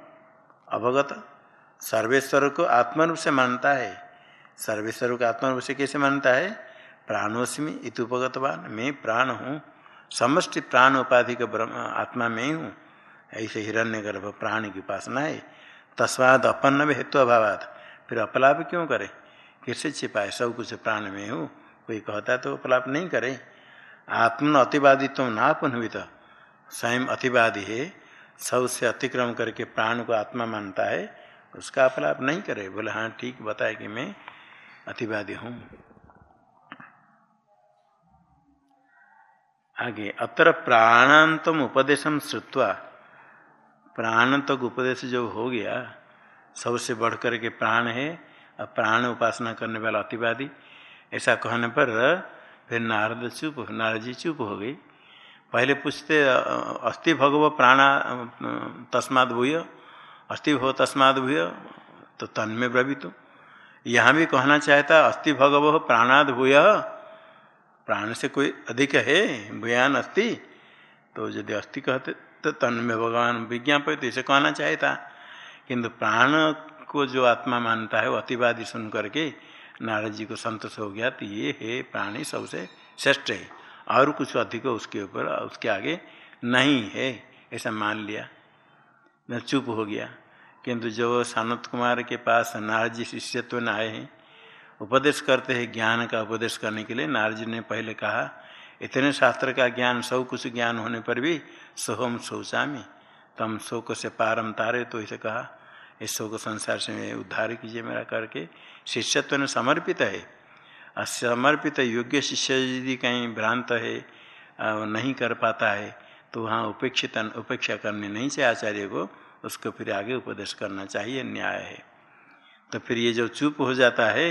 अवगत। सर्वेश्वर को आत्मरूप से मानता है। सर्वेश्वर को आत्मरूप से कैसे मानता है? प्राणोस्मी इतुपगतवान, मैं प्राण हूँ। समष्टि प्राण उपाधि का ब्रह्म, आत्मा में ही। हूँ ऐसे हिरण्य गर्भ प्राण की उपासना है। तस्वाद अपन्न में हेतु अभाव फिर अपलाप क्यों करे? किससे छिपाए? सब कुछ प्राण में हो। कोई कहता तो अपलाप नहीं करे। आत्मन अतिवादी तो नापन हुई तो स्वयं अतिवादी है, सबसे अतिक्रम करके प्राण को आत्मा मानता है, उसका अपलाप नहीं करे। बोले हाँ ठीक, बताए कि मैं अतिवादी हूँ। आगे, अत्र प्राणांतम उपदेशम श्रुत्वा प्राण तक उपदेश जो हो गया सबसे बढ़ कर के प्राण है और प्राण उपासना करने वाला अतिवादी, ऐसा कहने पर फिर नारद चुप, नारद जी चुप हो गई। पहले पूछते अस्थि भगव प्राणा तस्माद भूय? अस्थि भव तस्माद भूय? तो तन में तो यहाँ भी कहना चाहता, अस्थि भगव प्राणाद भूय? प्राण से कोई अधिक है? भूयान अस्थि? तो यदि अस्थि कहते तो तन में भगवान विज्ञापन तो इसे कहना चाहता। किंतु प्राण को जो आत्मा मानता है, वो अतिवादी सुन करके नारद जी को संतोष हो गया तो ये है प्राणी सबसे श्रेष्ठ है। और कुछ अधिक उसके ऊपर, उसके आगे नहीं है, ऐसा मान लिया। न चुप हो गया। किंतु जो सानत कुमार के पास नारद जी शिष्यत्व न आए हैं, उपदेश करते हैं ज्ञान का उपदेश करने के लिए नारद जी ने पहले कहा, इतने शास्त्र का ज्ञान, सब कुछ ज्ञान होने पर भी सोहम शोचामी। तम शोक से पारम तारे तो इसे कहा। इस शोक संसार से उद्धार कीजिए मेरा करके। शिष्यत्व ने समर्पित है। समर्पित योग्य शिष्य यदि कहीं भ्रांत है नहीं कर पाता है तो वहाँ उपेक्षित उपेक्षा करनी नहीं चाहिए आचार्य को उसको फिर आगे उपदेश करना चाहिए, न्याय है। तो फिर ये जो चुप हो जाता है,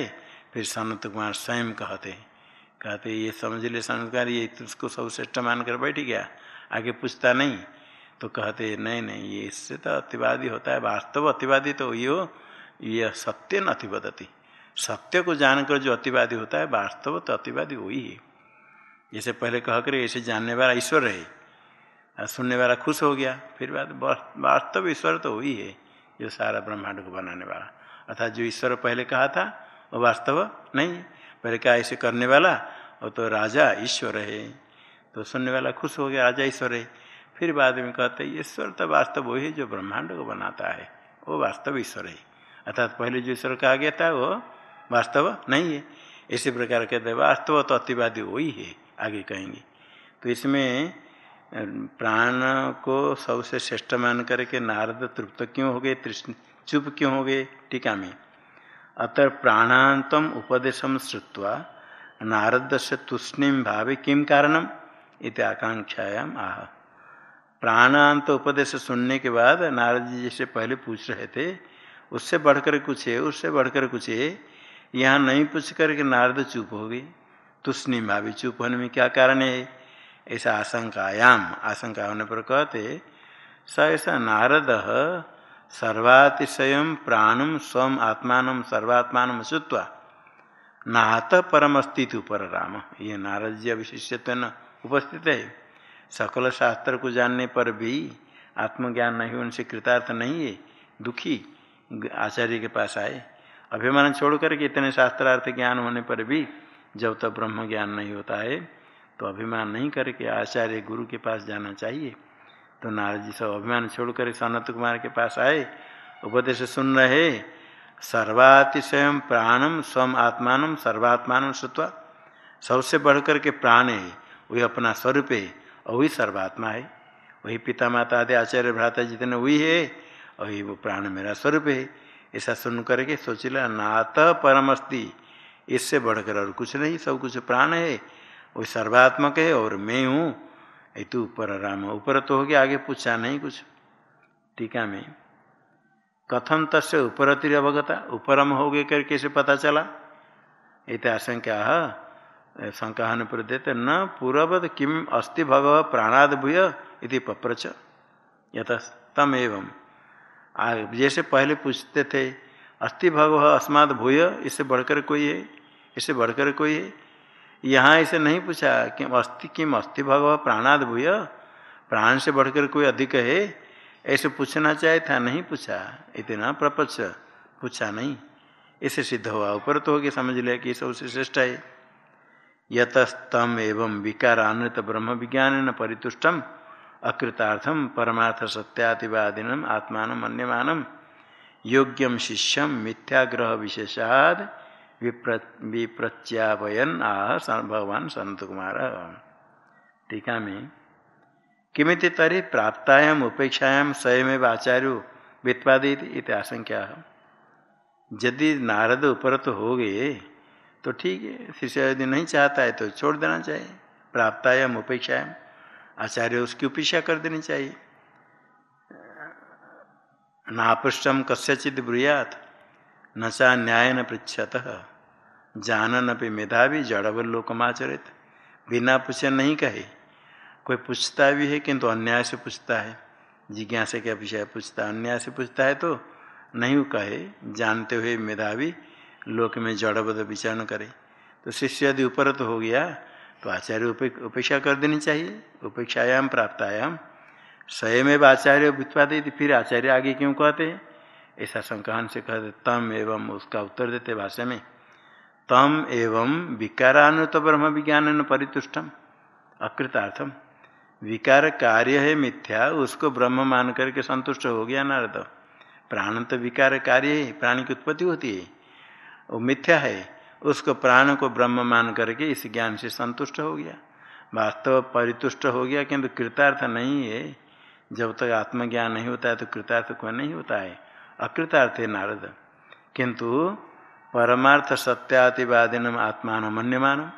फिर सनत कुमार स्वयं कहते कहते ये समझ ले संस्कार, ये उसको सब श्रेष्ठ मान कर बैठ गया, आगे पूछता नहीं। तो कहते नहीं नहीं, ये इससे तो अतिवादी होता है, वास्तव अतिवादी तो ये हो ये सत्य न अतिवदती। सत्य को जानकर जो अतिवादी होता है, वास्तव तो अतिवादी वही है। जैसे पहले कह कर, ऐसे जानने वाला ईश्वर है। और सुनने वाला खुश हो गया, फिर बात वास्तव ईश्वर तो वही है, जो सारा ब्रह्मांड को बनाने वाला। अर्थात जो ईश्वर पहले कहा था, वो वास्तव नहीं पहले कहा, ऐसे करने वाला, वो तो राजा ईश्वर है। तो सुनने वाला खुश हो गया, राजा ईश्वर है। फिर बाद में कहते, ईश्वर तो वास्तव वही है, जो ब्रह्मांड को बनाता है। वो वास्तव ईश्वर है। अर्थात पहले जो ईश्वर कहा गया था, वो वास्तव? नहीं है। इसी प्रकार कहते वास्तव तो अतिवादी वही है आगे कहेंगे। तो इसमें प्राण को सबसे श्रेष्ठ मान करके नारद तृप्त क्यों हो गए, तृष्ण चुप क्यों हो गए? टीका में। अतर प्राणांतम उपदेशम श्रुवा नारद से तुष्णिम भावे किम कारणम? इत आकांक्षायाम आह। प्राणांत उपदेश सुनने के बाद नारद जी जैसे पहले पूछ रहे थे, उससे बढ़कर कुछ है, उससे बढ़कर कुछ है। यहाँ नहीं पूछ करके नारद चुप हो गई तुष्णिम भावी चुप होने में क्या कारण है? ऐसा आशंकायाम आशंका होने पर कहते, स ऐसा नारद सर्वातिशय प्राणम स्वम आत्मान सर्वात्मान श्रुवा नात परम अस्तित्व पर राम। ये नारद जी न उपस्थित है। सकल शास्त्र को जानने पर भी आत्मज्ञान नहीं, उनसे कृतार्थ नहीं है। दुखी आचार्य के पास आए। अभिमान छोड़ करके इतने शास्त्रार्थ ज्ञान होने पर भी जब तक ब्रह्म ज्ञान नहीं होता है तो अभिमान नहीं करके आचार्य गुरु के पास जाना चाहिए। तो नारद जी सब अभिमान छोड़ कर सनत कुमार के पास आए, उपदेश सुन रहे, सर्वातिशय प्राणम स्वम आत्मान सर्वात्मान सुत्वा सबसे बढ़कर के प्राण है, वही अपना स्वरूप है और वही सर्वात्मा है। वही पिता माता आदि आचार्य भ्राता जितने वही है, वही वो प्राण मेरा स्वरूप है। ऐसा सुन करके सोच लिया नात परमस्ति, इससे बढ़कर और कुछ नहीं, सब कुछ प्राण है, वो सर्वात्मक है और मैं हूँ। ये तो ऊपर राम, ऊपर तो हो गया, आगे पूछा नहीं कुछ। टीका में कथम तस्य उपरतिर अवगता, उपरम हो गए कर कैसे पता चला? इत आशंका शंका पर देते, न पूर्ववत किम अस्ति भगव प्राणाद भूय इति पप्रच यथ तम एवं जैसे पहले पूछते थे अस्थि भगव अस्माद भूय इससे बढ़कर कोई है? इससे बढ़कर कोई है? यहाँ इसे नहीं पूछा कि अस्थि किम? अस्थि भगव प्राणाद भूय? प्राण से बढ़कर कोई अधिक है? ऐसे पूछना चाहे था, नहीं पूछा। इतना प्रपच, पूछा नहीं। इसे सिद्ध हुआ, ऊपर तो हो गया, समझ लिया कि सबसे श्रेष्ठ है। यतस्तम एवं विकारान्वित ब्रह्म विज्ञान न परितुष्टम। अकृतार्थम परमार्थ सत्यातिवादिनम आत्मान अन्यमान योग्यम शिष्यम मिथ्याग्रह विशेषाद विप्र विप्रत्यावयन आह भगवान संत कुमार टीका में, किमित तरी प्राप्तायाम उपेक्षायाम स्वयं आचार्य वित्पादित इत आशंका। यदि नारद ऊपर तो हो गए तो ठीक है, शिष्य यदि नहीं चाहता है तो छोड़ देना चाहिए। प्राप्तायाम उपेक्षायाम आचार्य उसकी उपेक्षा कर देनी चाहिए। नापृष्टम कस्यचित ब्रूयात, न चा न्याय न पृछत जानन अपनी मेधावी जड़वल्लोकमाचरित बिना पूछे नहीं कहे। कोई पूछता भी है किंतु अन्याय से पूछता है। जिज्ञासा के विषय पूछता, अन्याय से पूछता है तो नहीं कहे। जानते हुए मेधावी लोक में जड़बद विचरण करे। तो शिष्य यदि ऊपर तो हो गया तो आचार्य उपेक्षा कर देनी चाहिए। उपेक्षायाम, प्राप्तायाम। स्वयं आचार्य व्युत्पादित फिर आचार्य आगे क्यों कहते हैं? ऐसा संकहन से कहते तम एवं उसका उत्तर देते भाषा में, तम एवं विकारानुत ब्रह्म विज्ञान परितुष्टम, अकृतार्थम। विकार कार्य है मिथ्या, उसको ब्रह्म मान करके संतुष्ट हो गया नारद। प्राण तो विकार कार्य है, प्राणी की उत्पत्ति होती है। वो मिथ्या है उसको प्राण को ब्रह्म मान करके इस ज्ञान से संतुष्ट हो गया। वास्तव परितुष्ट हो गया, किंतु कृतार्थ नहीं है। जब तक आत्मज्ञान नहीं होता है तो कृतार्थ को नहीं होता है? अकृतार्थ है नारद। किंतु परमार्थ सत्यातिवादिन आत्मान मन्यमान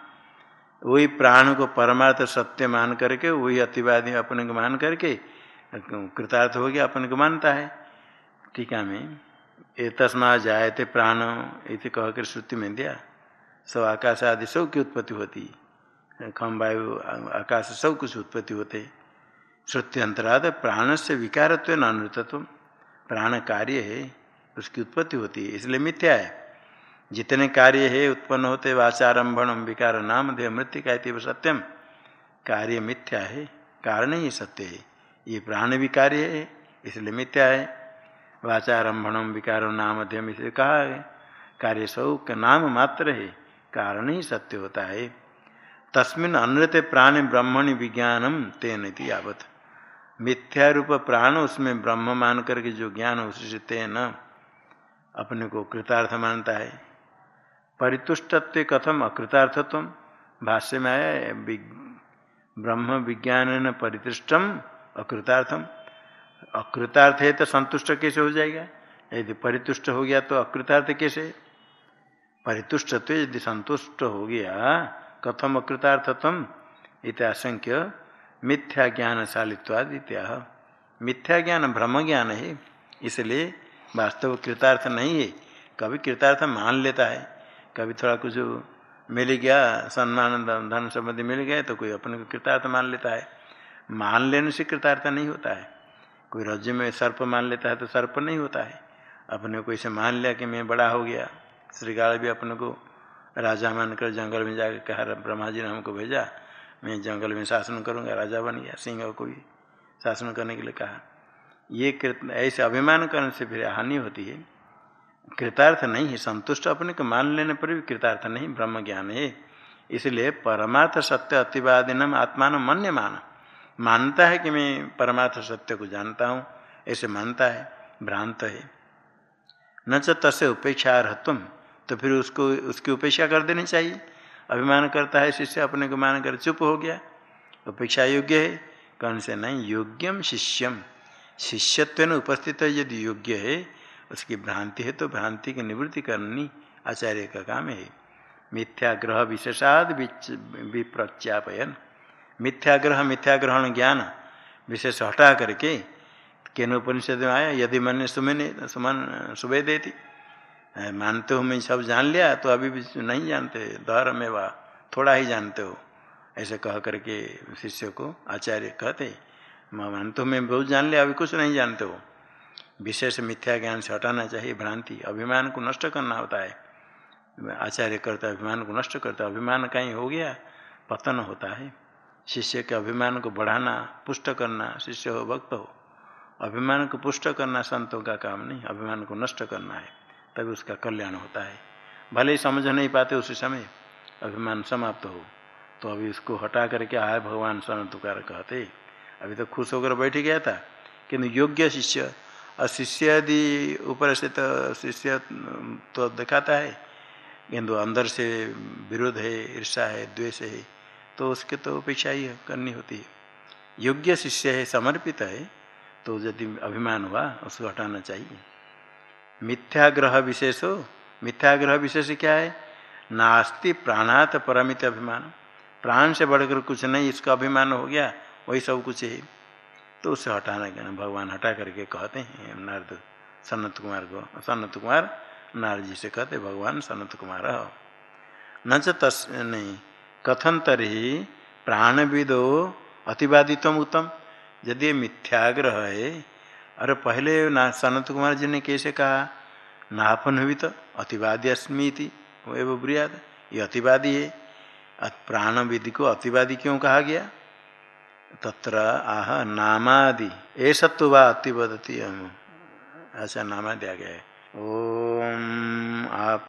वही प्राण को परमार्थ सत्य मान करके, वही अतिवादी अपने को मान करके, कृतार्थ हो गया, अपने को मानता है। टीका में। ये तस्मा जायते प्राण इति कहकर श्रुति में दिया। सब आकाश आदि सब की उत्पत्ति होती खम वायु, आकाश सब कुछ उत्पत्ति होते श्रुति अंतराध प्राण से विकारत्व न अनृतत्व। प्राण कार्य है, उसकी उत्पत्ति होती है, इसलिए मिथ्या है। जितने कार्य है, उत्पन्न होते वाचारंभण विकार नाम देव मृत्यु का सत्यम। कार्य मिथ्या है, कारण ही सत्य है। ये प्राण भी कार्य है, इसलिए मिथ्या है। वाचारंभणम विकार नाम अध्यम इसे कहा है? कार्य सब का नाम मात्र है। कारण ही सत्य होता है। तस्मिन अनृत प्राण ब्रह्मणि विज्ञानम तेन यावत। मिथ्या रूप प्राण उसमें ब्रह्म मान करके जो ज्ञान उसी तेन अपने को कृतार्थ मानता है। परितुष्टत्व कथम अकृतार्थत्व, भाष्य में आया ब्रह्म विज्ञान न परितुष्टम अकृतार्थम अकृतार्थ है तो संतुष्ट कैसे हो जाएगा? यदि परितुष्ट हो गया तो अकृतार्थ कैसे? परितुष्ट तो यदि संतुष्ट हो गया, कथम अकृतार्थत्म इत आशंक्य मिथ्या ज्ञान शालित्वाद इत्या मिथ्या ज्ञान भ्रम ज्ञान है, इसलिए वास्तव कृतार्थ नहीं है। कभी कृतार्थ मान लेता है, कभी थोड़ा कुछ मिल गया सम्मान धन संबंधी मिल गया तो कोई अपने को कृतार्थ मान लेता है। मान लेने से कृतार्थ नहीं होता है। कोई रज्जु में सर्प मान लेता है तो सर्प नहीं होता है। अपने को इसे मान लिया कि मैं बड़ा हो गया। श्रीगाल भी अपने को राजा मानकर जंगल में जाकर कहा ब्रह्मा जी ने हमको भेजा। मैं जंगल में शासन करूँगा, राजा बन गया, सिंह को भी शासन करने के लिए कहा। ये कृत, ऐसे अभिमान करने से फिर हानि होती है। कृतार्थ नहीं है, संतुष्ट अपने को मान लेने पर भी कृतार्थ नहीं, ब्रह्म ज्ञान है। इसलिए परमार्थ सत्य अतिवादिनम आत्मान मन्य मान मानता है कि मैं परमार्थ सत्य को जानता हूँ, ऐसे मानता है, भ्रांत है। न च तसे उपेक्षार्हत्व तो फिर उसको, उसकी उपेक्षा कर देनी चाहिए। अभिमान करता है शिष्य, अपने को मान कर चुप हो गया। उपेक्षा योग्य है। कौन से, नहीं, योग्यम शिष्यम। शिष्यत्व उपस्थित है, यदि योग्य है, उसकी भ्रांति है तो भ्रांति की निवृत्ति करनी आचार्य का काम है। मिथ्याग्रह विशेषाद विप्रत्यापयन। मिथ्याग्रह, मिथ्याग्रहण ज्ञान विशेष हटा करके केन उपनिषद में आया, यदि मन सुमन सुमन सुबह देती मानते हो मैं सब जान लिया तो अभी भी नहीं जानते दर में वाह थोड़ा ही जानते हो, ऐसे कह करके शिष्य को आचार्य कहते मैं मानते हो मैं बहुत जान लिया, अभी कुछ नहीं जानते हो। विशेष मिथ्या ज्ञान से हटाना चाहिए, भ्रांति, अभिमान को नष्ट करना होता है। आचार्य करता अभिमान को नष्ट करता अभिमान कहीं हो गया, पतन होता है। शिष्य के अभिमान को बढ़ाना, पुष्ट करना, शिष्य हो, भक्त हो। अभिमान को पुष्ट करना संतों का काम नहीं, अभिमान को नष्ट करना है। तभी उसका कल्याण होता है। भले ही समझ नहीं पाते उसी समय, अभिमान समाप्त हो तो अभी उसको हटा करके आय भगवान सन तुकार कहते, अभी तो खुश होकर बैठ गया था, किंतु योग्य शिष्य और शिष्य यदि ऊपर से तो शिष्य तो दिखाता है, किंतु अंदर से विरोध है ईर्षा है, द्वेष है तो उसके तो अपेक्षा ही करनी होती है। योग्य शिष्य है, समर्पित है तो यदि अभिमान हुआ, उसको हटाना चाहिए। मिथ्याग्रह विशेष। हो मिथ्याग्रह विशेष क्या है? नास्ति प्राणात परमित अभिमान प्राण से बढ़कर कुछ नहीं, इसका अभिमान हो गया, वही सब कुछ है। तो उसे हटाना क्या? भगवान हटा करके कहते हैं, नारद सनत कुमार को सनत कुमार, नारद जी से कहते भगवान सनत कुमार न तस्, नहीं कथन तरी प्राणविदो अतिवादित्व उत्तम। यदि मिथ्याग्रह है अरे पहले ना सनत कुमार जी ने कैसे कहा? नापन हुई तो अतिवादी अस्मी वो बुरियाद ये अतिवादी है। प्राण विधि को अतिवादी क्यों कहा गया? तत्र आह नामादि, ए सत्व व अतिवदती हम ऐसा नामा दिया गया है। ओम आप